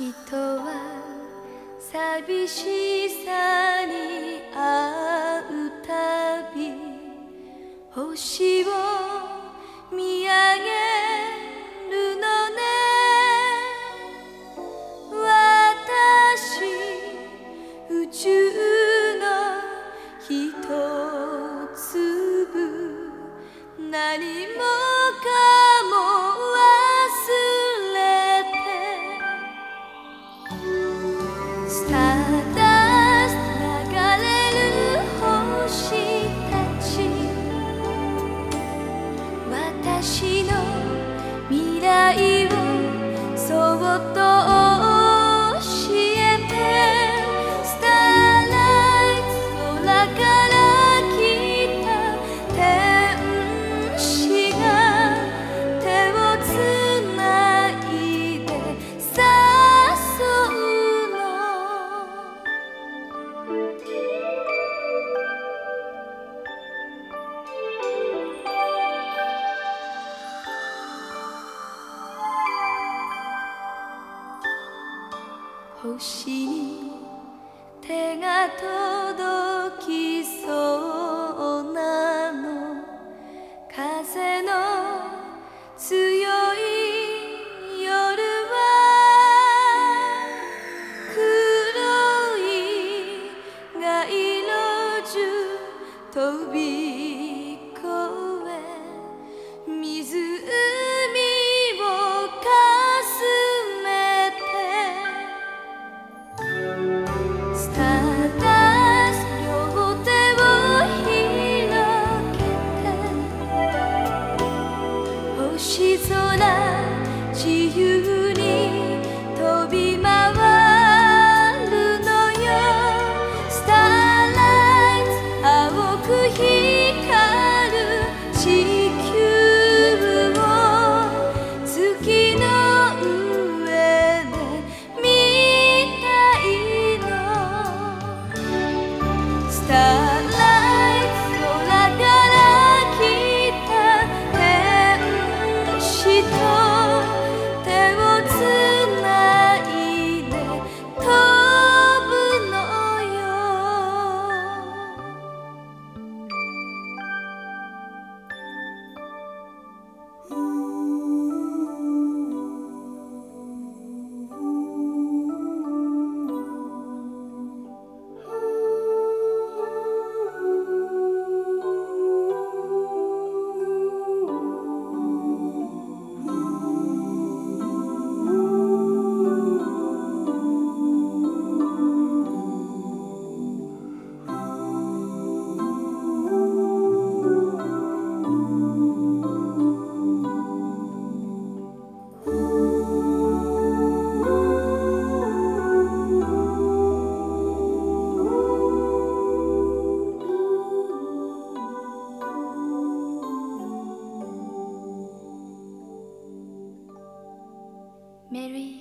人は寂しさに会うたび星を見上げるのね。私宇宙の一粒何もことを手が届きそうなの。風の強い星空自由。Mary.